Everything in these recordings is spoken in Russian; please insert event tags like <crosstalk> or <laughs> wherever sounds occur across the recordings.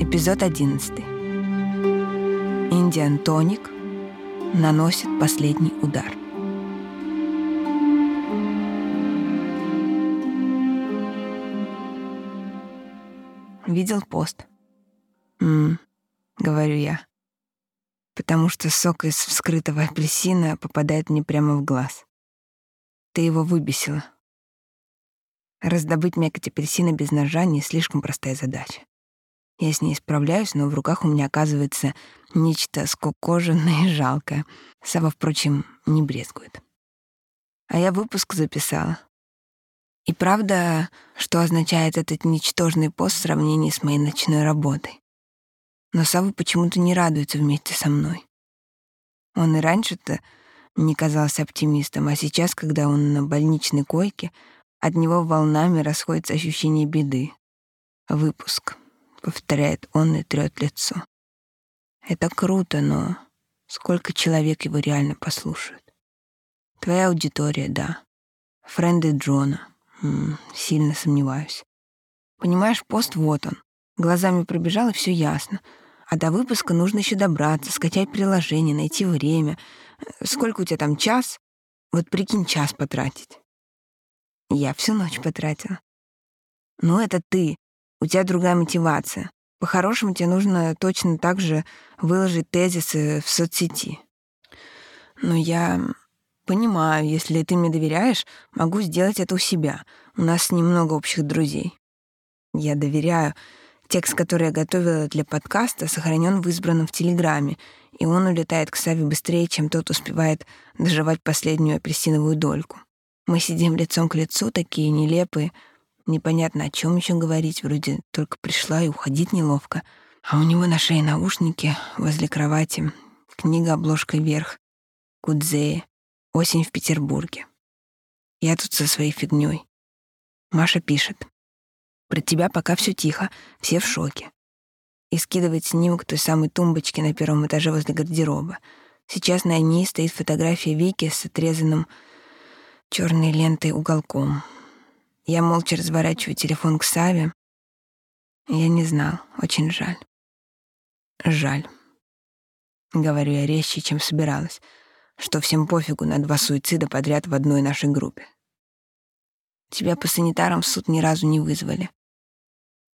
Эпизод 11. Индиан Тоник наносит последний удар. Видел пост? «М-м», говорю я, потому что сок из вскрытого апельсина попадает мне прямо в глаз. Ты его выбесила. Раздобыть мякоть апельсина без ножа не слишком простая задача. Я с ней справляюсь, но в руках у меня оказывается нечто скукоженное и жалкое. Сава, впрочем, не брезгует. А я выпуск записала. И правда, что означает этот ничтожный пост в сравнении с моей ночной работой. Но Сава почему-то не радуется вместе со мной. Он и раньше-то не казался оптимистом, а сейчас, когда он на больничной койке, от него волнами расходится ощущение беды. Выпуск повторяет он и трёт лицо. Это круто, но сколько человек его реально послушают? Твоя аудитория, да. Френды Джона. М -м, сильно сомневаюсь. Понимаешь, пост вот он. Глазами пробежал, и все ясно. А до выпуска нужно еще добраться, скачать приложение, найти время. Сколько у тебя там, час? Вот прикинь, час потратить. Я всю ночь потратила. Ну, это ты. У тебя другая мотивация. По-хорошему, тебе нужно точно так же выложить тезисы в соцсети. Но я понимаю, если ты мне доверяешь, могу сделать это у себя. У нас немного общих друзей. Я доверяю. Текст, который я готовила для подкаста, сохранен в избранном в Телеграме, и он улетает к Саве быстрее, чем тот успевает доживать последнюю апельсиновую дольку. Мы сидим лицом к лицу, такие нелепые, Непонятно, о чем еще говорить, вроде только пришла и уходить неловко. А у него на шее наушники возле кровати, книга обложкой вверх, Кудзея, осень в Петербурге. Я тут со своей фигней. Маша пишет. Про тебя пока все тихо, все в шоке. И скидывает снимок той самой тумбочки на первом этаже возле гардероба. Сейчас на ней стоит фотография Вики с отрезанным черной лентой уголком. Я молча разворачиваю телефон к Саве. Я не знал, очень жаль. Жаль. Говорю я резче, чем собиралась, что всем пофигу на два суицида подряд в одной нашей группе. Тебя по санитарам в суд ни разу не вызвали.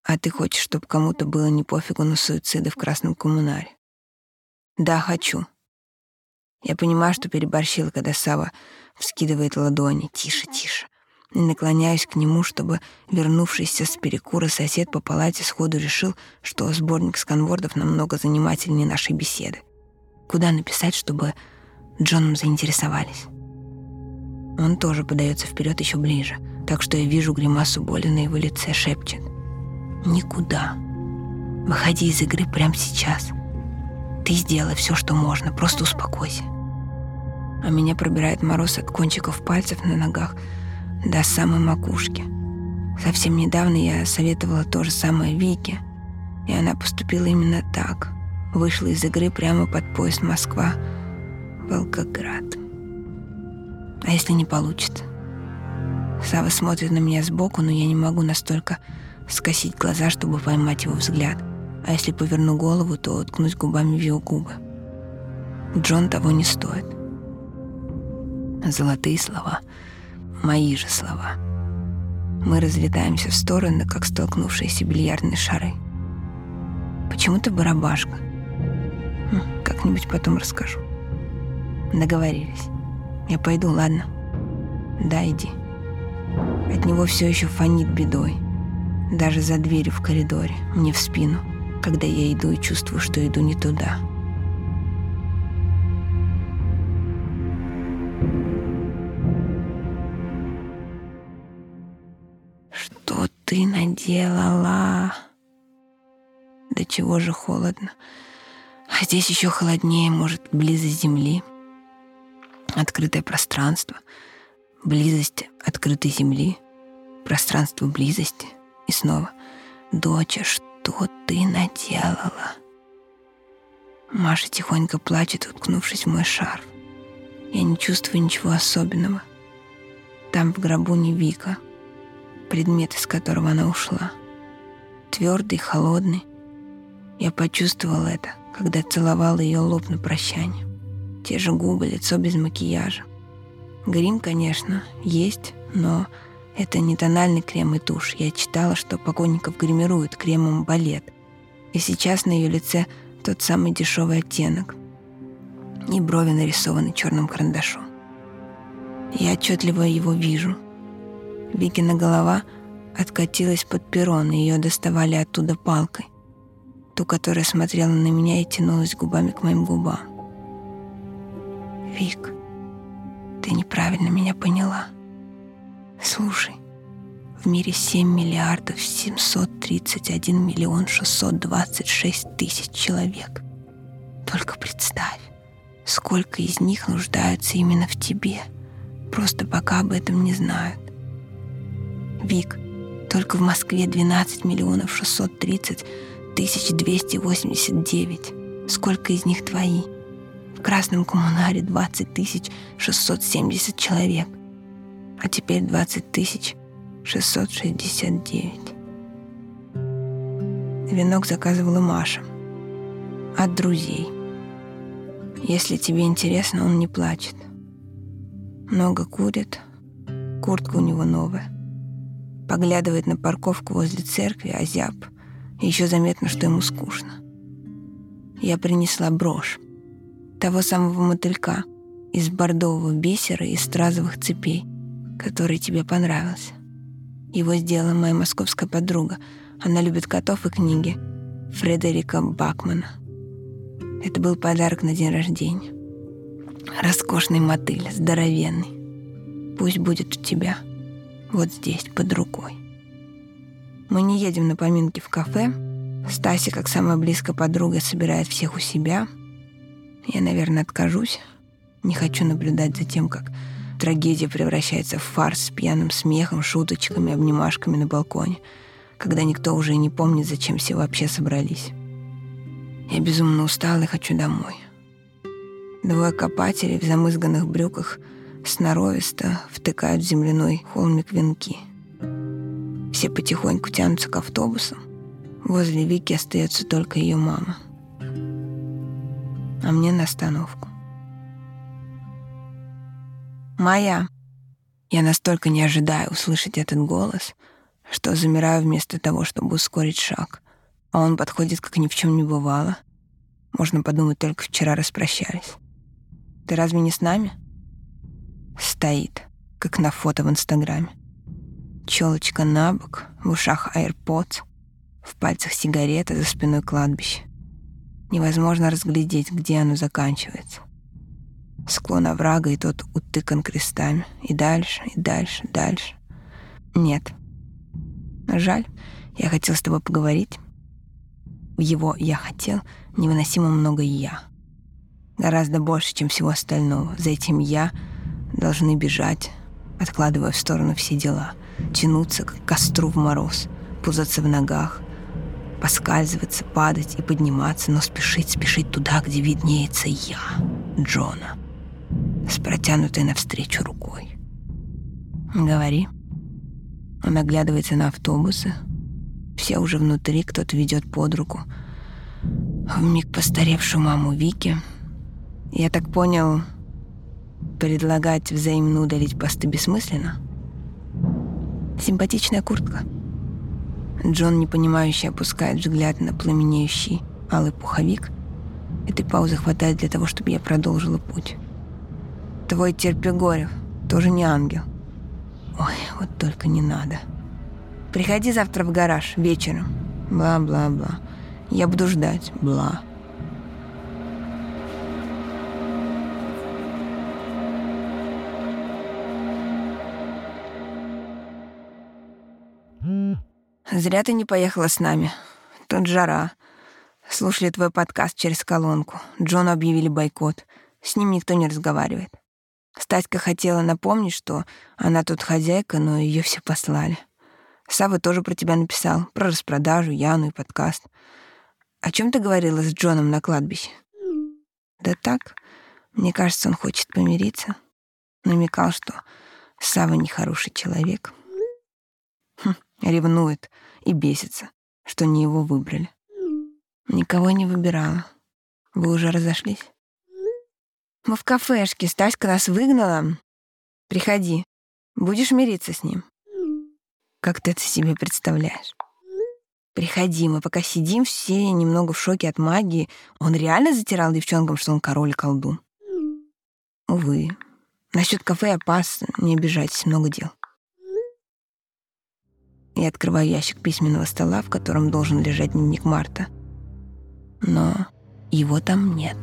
А ты хочешь, чтобы кому-то было не пофигу на суициды в Красном коммунаре? Да, хочу. Я понимаю, что переборщила, когда Сава вскидывает ладони. Тише, тише и наклоняюсь к нему, чтобы вернувшийся с перекура сосед по палате сходу решил, что сборник сканвордов намного занимательнее нашей беседы. Куда написать, чтобы Джоном заинтересовались? Он тоже подается вперед еще ближе, так что я вижу гримасу боли на его лице, шепчет. «Никуда. Выходи из игры прямо сейчас. Ты сделай все, что можно, просто успокойся». А меня пробирает мороз от кончиков пальцев на ногах – до самой макушки. Совсем недавно я советовала то же самое Вике, и она поступила именно так. Вышла из игры прямо под поезд Москва, Волгоград. А если не получится? Сава смотрит на меня сбоку, но я не могу настолько скосить глаза, чтобы поймать его взгляд. А если поверну голову, то уткнусь губами в его губы. Джон того не стоит. Золотые слова — мои же слова. Мы разлетаемся в стороны, как столкнувшиеся бильярдные шары. Почему ты барабашка? Хм, как-нибудь потом расскажу. Договорились. Я пойду, ладно? Да, иди. От него все еще фонит бедой. Даже за дверью в коридоре, мне в спину, когда я иду и чувствую, что иду не туда. Ты наделала? Да чего же холодно. А здесь еще холоднее, может, близость земли. Открытое пространство. Близость открытой земли. Пространство близости. И снова. Доча, что ты наделала? Маша тихонько плачет, уткнувшись в мой шарф. Я не чувствую ничего особенного. Там в гробу не Вика — предмет, из которого она ушла. Твердый, холодный, Я почувствовал это, когда целовал ее лоб на прощание. Те же губы, лицо без макияжа. Грим, конечно, есть, но это не тональный крем и тушь. Я читала, что покойников гримируют кремом балет. И сейчас на ее лице тот самый дешевый оттенок. И брови нарисованы черным карандашом. Я отчетливо его вижу. Викина голова откатилась под перрон, и ее доставали оттуда палкой. Ту, которая смотрела на меня и тянулась губами к моим губам. Вик, ты неправильно меня поняла. Слушай, в мире 7 миллиардов 731 миллион 626 тысяч человек. Только представь, сколько из них нуждаются именно в тебе, просто пока об этом не знают. Вик, только в Москве 12 миллионов 630 тысяч 289. Сколько из них твои? В Красном коммунаре 20 тысяч 670 человек – а теперь 20 тысяч 669. Венок заказывала Маша. От друзей. Если тебе интересно, он не плачет. Много курит. Куртка у него новая. Поглядывает на парковку возле церкви, а зяб. И еще заметно, что ему скучно. Я принесла брошь. Того самого мотылька из бордового бисера и стразовых цепей – который тебе понравился. Его сделала моя московская подруга. Она любит котов и книги. Фредерика Бакмана. Это был подарок на день рождения. Роскошный мотыль, здоровенный. Пусть будет у тебя. Вот здесь, под рукой. Мы не едем на поминки в кафе. Стася, как самая близкая подруга, собирает всех у себя. Я, наверное, откажусь. Не хочу наблюдать за тем, как Трагедия превращается в фарс с пьяным смехом, шуточками, обнимашками на балконе, когда никто уже и не помнит, зачем все вообще собрались. Я безумно устала и хочу домой. Двое копателей в замызганных брюках сноровисто втыкают земляной холмик венки. Все потихоньку тянутся к автобусу. Возле Вики остается только ее мама. А мне на остановку. «Моя». Я настолько не ожидаю услышать этот голос, что замираю вместо того, чтобы ускорить шаг. А он подходит, как ни в чем не бывало. Можно подумать, только вчера распрощались. «Ты разве не с нами?» Стоит, как на фото в Инстаграме. Челочка на бок, в ушах AirPods, в пальцах сигарета, за спиной кладбище. Невозможно разглядеть, где оно заканчивается. Склон оврага, и тот утыкан крестами. И дальше, и дальше, дальше. Нет. Жаль, я хотел с тобой поговорить. В его «я хотел» невыносимо много «я». Гораздо больше, чем всего остального. За этим «я» должны бежать, откладывая в сторону все дела, тянуться к костру в мороз, пузаться в ногах, поскальзываться, падать и подниматься, но спешить, спешить туда, где виднеется «я» Джона с протянутой навстречу рукой. «Говори». Он оглядывается на автобусы. Все уже внутри, кто-то ведет под руку. В миг постаревшую маму Вики. Я так понял, предлагать взаимно удалить посты бессмысленно. Симпатичная куртка. Джон, непонимающе, опускает взгляд на пламенеющий алый пуховик. Этой паузы хватает для того, чтобы я продолжила путь. Твой Терпигорев тоже не ангел. Ой, вот только не надо. Приходи завтра в гараж вечером. Бла-бла-бла. Я буду ждать. Бла. Зря ты не поехала с нами. Тут жара. Слушали твой подкаст через колонку. Джону объявили бойкот. С ним никто не разговаривает. Стаська хотела напомнить, что она тут хозяйка, но ее все послали. Сава тоже про тебя написал, про распродажу, Яну и подкаст. О чем ты говорила с Джоном на кладбище? Да так, мне кажется, он хочет помириться. Намекал, что Сава нехороший человек. Хм, ревнует и бесится, что не его выбрали. Никого не выбирала. Вы уже разошлись? Мы в кафешке. Стаська нас выгнала. Приходи. Будешь мириться с ним? Как ты это себе представляешь? Приходи, мы пока сидим все немного в шоке от магии. Он реально затирал девчонкам, что он король и колдун? Увы. Насчет кафе я пас, не обижайтесь, много дел. Я открываю ящик письменного стола, в котором должен лежать дневник Марта. Но его там нет.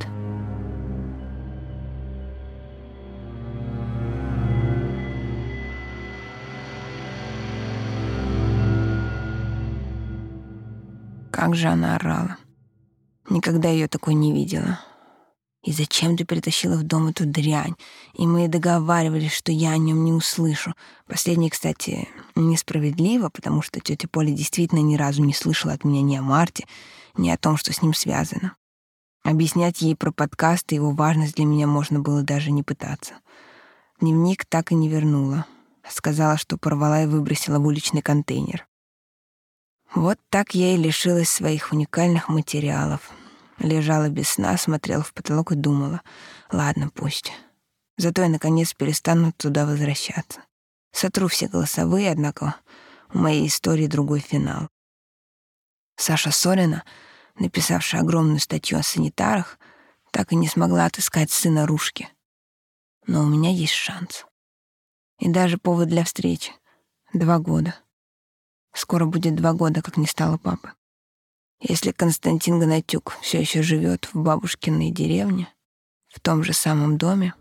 Как же она орала. Никогда ее такой не видела. И зачем ты притащила в дом эту дрянь? И мы договаривались, что я о нем не услышу. Последнее, кстати, несправедливо, потому что тетя Поля действительно ни разу не слышала от меня ни о Марте, ни о том, что с ним связано. Объяснять ей про подкаст и его важность для меня можно было даже не пытаться. Дневник так и не вернула. Сказала, что порвала и выбросила в уличный контейнер. Вот так я и лишилась своих уникальных материалов. Лежала без сна, смотрела в потолок и думала, ладно, пусть. Зато я, наконец, перестану туда возвращаться. Сотру все голосовые, однако у моей истории другой финал. Саша Сорина, написавшая огромную статью о санитарах, так и не смогла отыскать сына Рушки. Но у меня есть шанс. И даже повод для встречи. Два года. Скоро будет два года, как не стало папы. Если Константин Гнатюк все еще живет в бабушкиной деревне, в том же самом доме,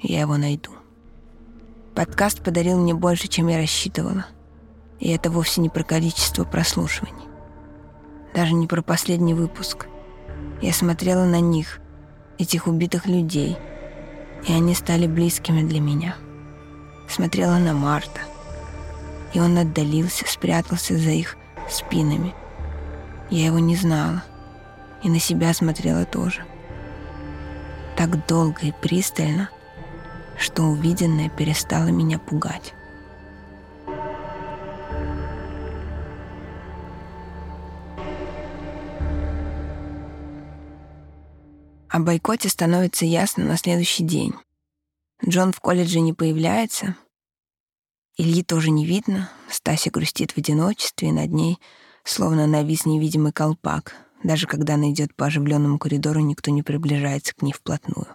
я его найду. Подкаст подарил мне больше, чем я рассчитывала. И это вовсе не про количество прослушиваний. Даже не про последний выпуск. Я смотрела на них, этих убитых людей, и они стали близкими для меня. Смотрела на Марта — и он отдалился, спрятался за их спинами. Я его не знала, и на себя смотрела тоже. Так долго и пристально, что увиденное перестало меня пугать. О бойкоте становится ясно на следующий день. Джон в колледже не появляется — Ильи тоже не видно. Стася грустит в одиночестве, и над ней словно навис невидимый колпак. Даже когда она идет по оживленному коридору, никто не приближается к ней вплотную.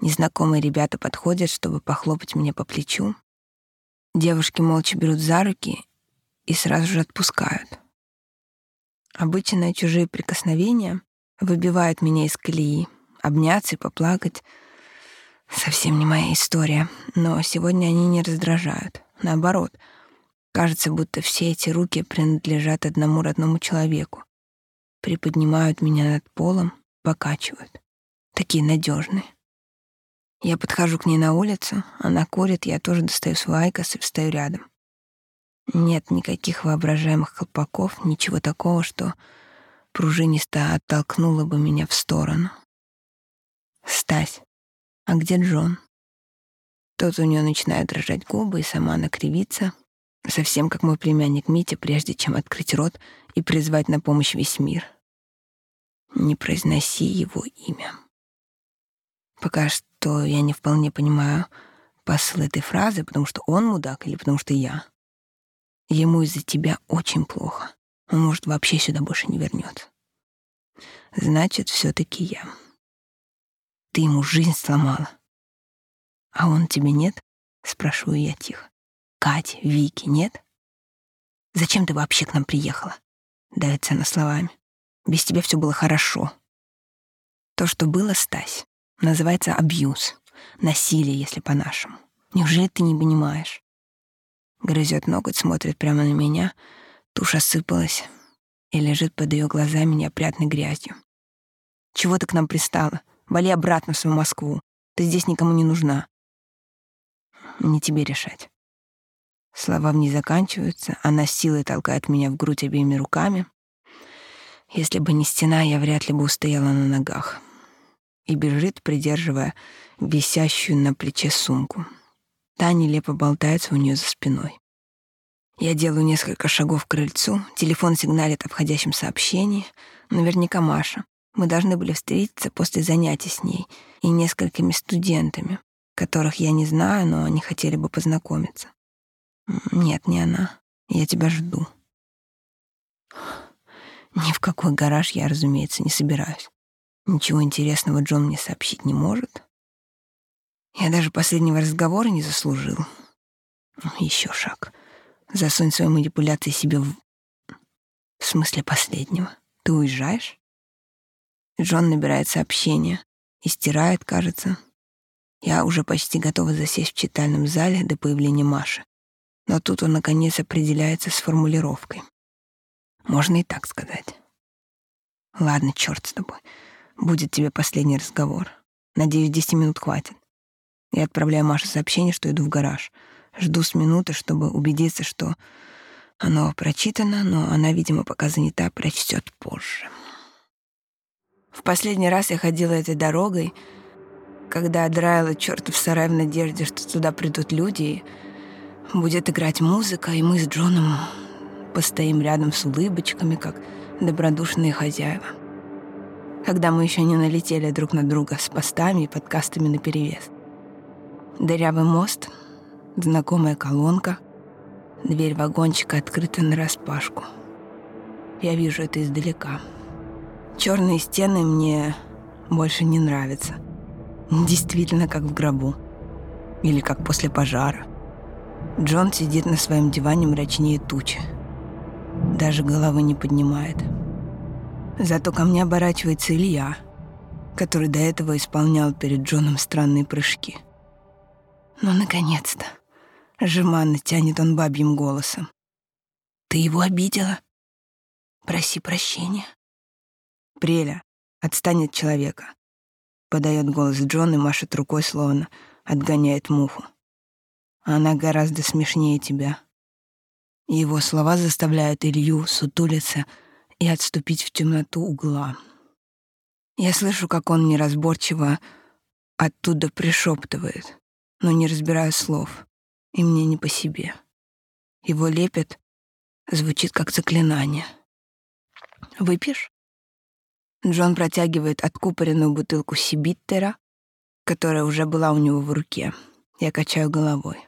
Незнакомые ребята подходят, чтобы похлопать меня по плечу. Девушки молча берут за руки и сразу же отпускают. Обычные чужие прикосновения выбивают меня из колеи. Обняться и поплакать — Совсем не моя история, но сегодня они не раздражают. Наоборот, кажется, будто все эти руки принадлежат одному родному человеку. Приподнимают меня над полом, покачивают. Такие надежные. Я подхожу к ней на улицу, она курит, я тоже достаю свой айкос и встаю рядом. Нет никаких воображаемых колпаков, ничего такого, что пружинисто оттолкнуло бы меня в сторону. Стась. «А где Джон?» Тот у нее начинает дрожать губы, и сама она кривится, совсем как мой племянник Митя, прежде чем открыть рот и призвать на помощь весь мир. Не произноси его имя. Пока что я не вполне понимаю посыл этой фразы, потому что он мудак или потому что я. Ему из-за тебя очень плохо. Он, может, вообще сюда больше не вернется. Значит, все таки я. Ты ему жизнь сломала. А он тебе нет? Спрашиваю я тихо. Кать, Вики, нет? Зачем ты вообще к нам приехала? Давится она словами. Без тебя все было хорошо. То, что было, Стась, называется абьюз. Насилие, если по-нашему. Неужели ты не понимаешь? Грызет ноготь, смотрит прямо на меня. Тушь осыпалась и лежит под ее глазами неопрятной грязью. Чего ты к нам пристала? Вали обратно в свою Москву. Ты здесь никому не нужна. Не тебе решать. Слова в ней заканчиваются, она силой толкает меня в грудь обеими руками. Если бы не стена, я вряд ли бы устояла на ногах. И бежит, придерживая висящую на плече сумку. Та нелепо болтается у нее за спиной. Я делаю несколько шагов к крыльцу, телефон сигналит о входящем сообщении. Наверняка Маша. Мы должны были встретиться после занятий с ней и несколькими студентами, которых я не знаю, но они хотели бы познакомиться. Нет, не она. Я тебя жду. Ни в какой гараж я, разумеется, не собираюсь. Ничего интересного Джон мне сообщить не может. Я даже последнего разговора не заслужил. Еще шаг. Засунь свои манипуляции себе в... В смысле последнего. Ты уезжаешь? Джон набирает сообщение и стирает, кажется. Я уже почти готова засесть в читальном зале до появления Маши. Но тут он, наконец, определяется с формулировкой. Можно и так сказать. Ладно, черт с тобой. Будет тебе последний разговор. Надеюсь, десяти минут хватит. Я отправляю Маше сообщение, что иду в гараж. Жду с минуты, чтобы убедиться, что оно прочитано, но она, видимо, пока занята, прочтет позже. В последний раз я ходила этой дорогой, когда драила чертов сарай в надежде, что туда придут люди, и будет играть музыка, и мы с Джоном постоим рядом с улыбочками, как добродушные хозяева. Когда мы еще не налетели друг на друга с постами и подкастами наперевес. Дырявый мост, знакомая колонка, дверь вагончика открыта нараспашку. Я вижу это издалека. Черные стены мне больше не нравятся. Действительно, как в гробу. Или как после пожара. Джон сидит на своем диване мрачнее тучи даже головы не поднимает. Зато ко мне оборачивается Илья, который до этого исполнял перед Джоном странные прыжки. Ну, наконец-то. Жеманно тянет он бабьим голосом. Ты его обидела? Проси прощения. Преля, отстань от человека. Подает голос Джон и машет рукой, словно отгоняет муху. Она гораздо смешнее тебя. Его слова заставляют Илью сутулиться и отступить в темноту угла. Я слышу, как он неразборчиво оттуда пришептывает, но не разбираю слов, и мне не по себе. Его лепет звучит как заклинание. «Выпьешь?» Джон протягивает откупоренную бутылку сибиттера, которая уже была у него в руке. Я качаю головой.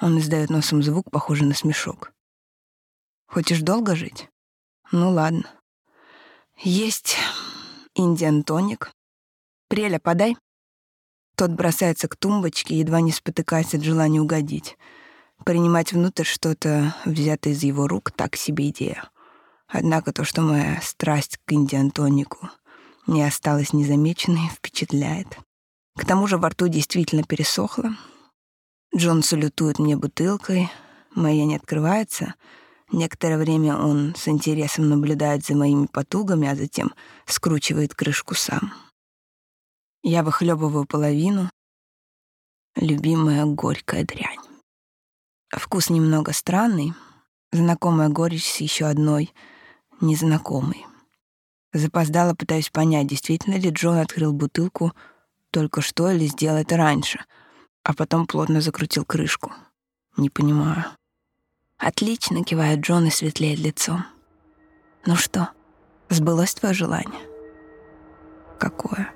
Он издает носом звук, похожий на смешок. Хочешь долго жить? Ну ладно. Есть индиан тоник. Преля, подай. Тот бросается к тумбочке, едва не спотыкаясь от желания угодить. Принимать внутрь что-то, взятое из его рук, так себе идея. Однако то, что моя страсть к индиан-тонику не осталась незамеченной, впечатляет. К тому же во рту действительно пересохло, Джон салютует мне бутылкой, моя не открывается. Некоторое время он с интересом наблюдает за моими потугами, а затем скручивает крышку сам. Я выхлебываю половину. Любимая горькая дрянь. Вкус немного странный, знакомая горечь с еще одной незнакомой. Запоздало пытаюсь понять, действительно ли Джон открыл бутылку только что или сделал это раньше — а потом плотно закрутил крышку. Не понимаю. Отлично, кивает Джон и светлеет лицом. Ну что, сбылось твое желание? Какое?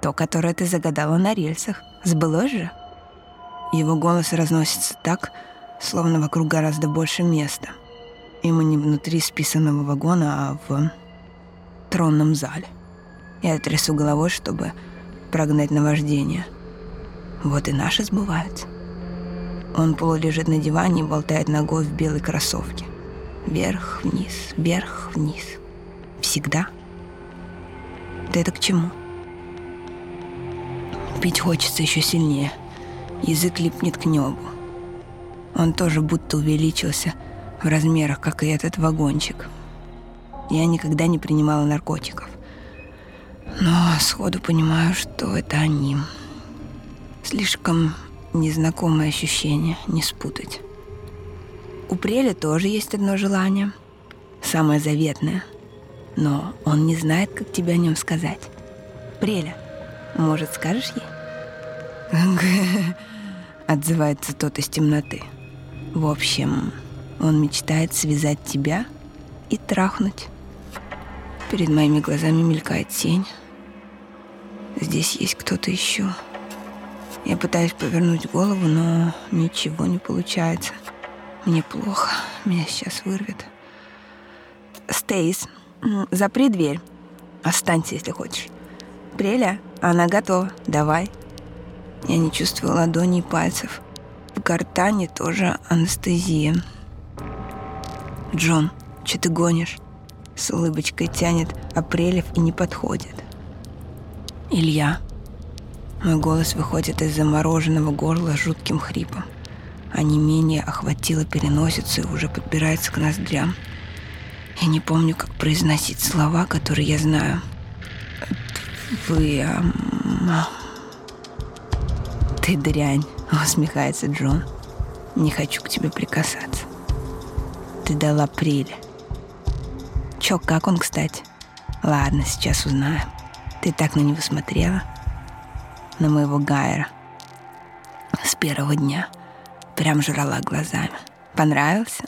То, которое ты загадала на рельсах. Сбылось же? Его голос разносится так, словно вокруг гораздо больше места. И мы не внутри списанного вагона, а в тронном зале. Я трясу головой, чтобы прогнать наваждение — вот и наши сбываются. Он полулежит на диване и болтает ногой в белой кроссовке. Вверх-вниз, вверх-вниз. Всегда. Да это к чему? Пить хочется еще сильнее. Язык липнет к небу. Он тоже будто увеличился в размерах, как и этот вагончик. Я никогда не принимала наркотиков. Но сходу понимаю, что это они. Слишком незнакомое ощущение, не спутать. У Преля тоже есть одно желание, самое заветное, но он не знает, как тебе о нем сказать. Преля, может, скажешь ей? <laughs> отзывается тот из темноты. В общем, он мечтает связать тебя и трахнуть. Перед моими глазами мелькает тень. Здесь есть кто-то еще. Я пытаюсь повернуть голову, но ничего не получается. Мне плохо, меня сейчас вырвет. Стейс, запри дверь. Останься, если хочешь. Преля, она готова. Давай. Я не чувствую ладоней и пальцев. В гортани тоже анестезия. Джон, что ты гонишь? С улыбочкой тянет Апрелев и не подходит. Илья. Мой голос выходит из замороженного горла жутким хрипом. А не менее охватило переносицу и уже подбирается к ноздрям. Я не помню, как произносить слова, которые я знаю. Вы... А... Ты дрянь, <laughs> усмехается Джон. Не хочу к тебе прикасаться. Ты дала апреле. Чё, как он, кстати? Ладно, сейчас узнаем. Ты так на него смотрела? На моего Гайера. С первого дня. Прям жрала глазами. Понравился?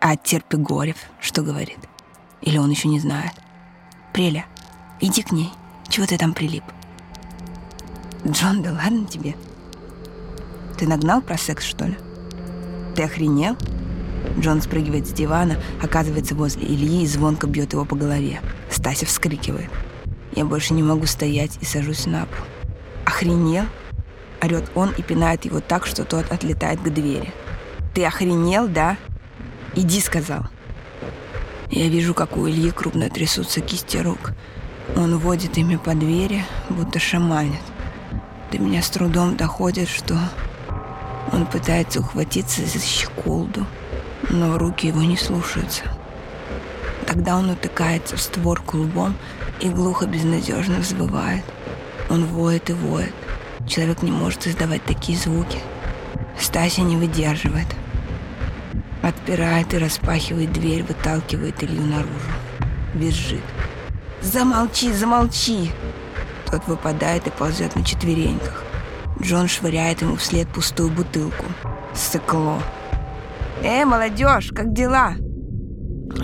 А Терпигорев что говорит? Или он еще не знает? Преля, иди к ней. Чего ты там прилип? Джон, да ладно тебе. Ты нагнал про секс, что ли? Ты охренел? Джон спрыгивает с дивана, оказывается возле Ильи и звонко бьет его по голове. Стася вскрикивает. Я больше не могу стоять и сажусь на пол. «Охренел?» Орет он и пинает его так, что тот отлетает к двери. «Ты охренел, да?» «Иди», — сказал. Я вижу, как у Ильи крупно трясутся кисти рук. Он водит ими по двери, будто шаманит. До меня с трудом доходит, что он пытается ухватиться за щеколду но руки его не слушаются. Тогда он утыкается в створку лбом и глухо безнадежно взвывает. Он воет и воет. Человек не может издавать такие звуки. Стася не выдерживает. Отпирает и распахивает дверь, выталкивает Илью наружу. Визжит. «Замолчи, замолчи!» Тот выпадает и ползет на четвереньках. Джон швыряет ему вслед пустую бутылку. Сыкло. «Эй, молодежь, как дела?»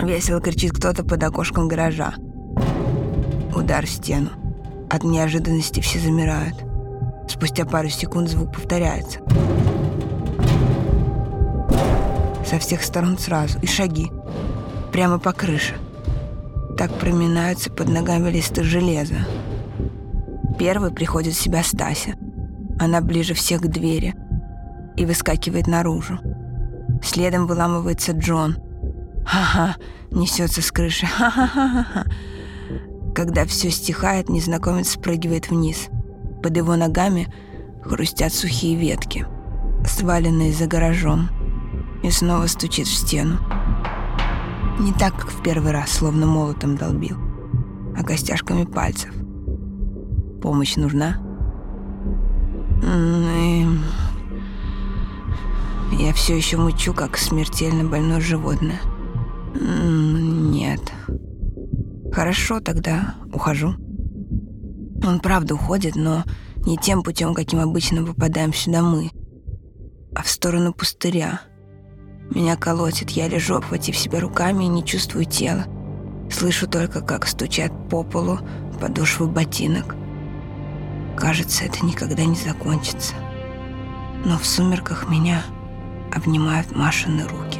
Весело кричит кто-то под окошком гаража. Удар в стену. От неожиданности все замирают. Спустя пару секунд звук повторяется. Со всех сторон сразу. И шаги. Прямо по крыше. Так проминаются под ногами листы железа. Первый приходит в себя Стася. Она ближе всех к двери и выскакивает наружу. Следом выламывается Джон. Ха-ха, несется с крыши. Ха-ха-ха-ха. Когда все стихает, незнакомец спрыгивает вниз. Под его ногами хрустят сухие ветки, сваленные за гаражом, и снова стучит в стену. Не так, как в первый раз, словно молотом долбил, а костяшками пальцев. Помощь нужна? М я все еще мучу, как смертельно больное животное. Нет. Хорошо, тогда ухожу. Он правда уходит, но не тем путем, каким обычно попадаем сюда мы, а в сторону пустыря. Меня колотит, я лежу, обхватив себя руками и не чувствую тела. Слышу только, как стучат по полу подошвы ботинок. Кажется, это никогда не закончится. Но в сумерках меня обнимают Машины руки.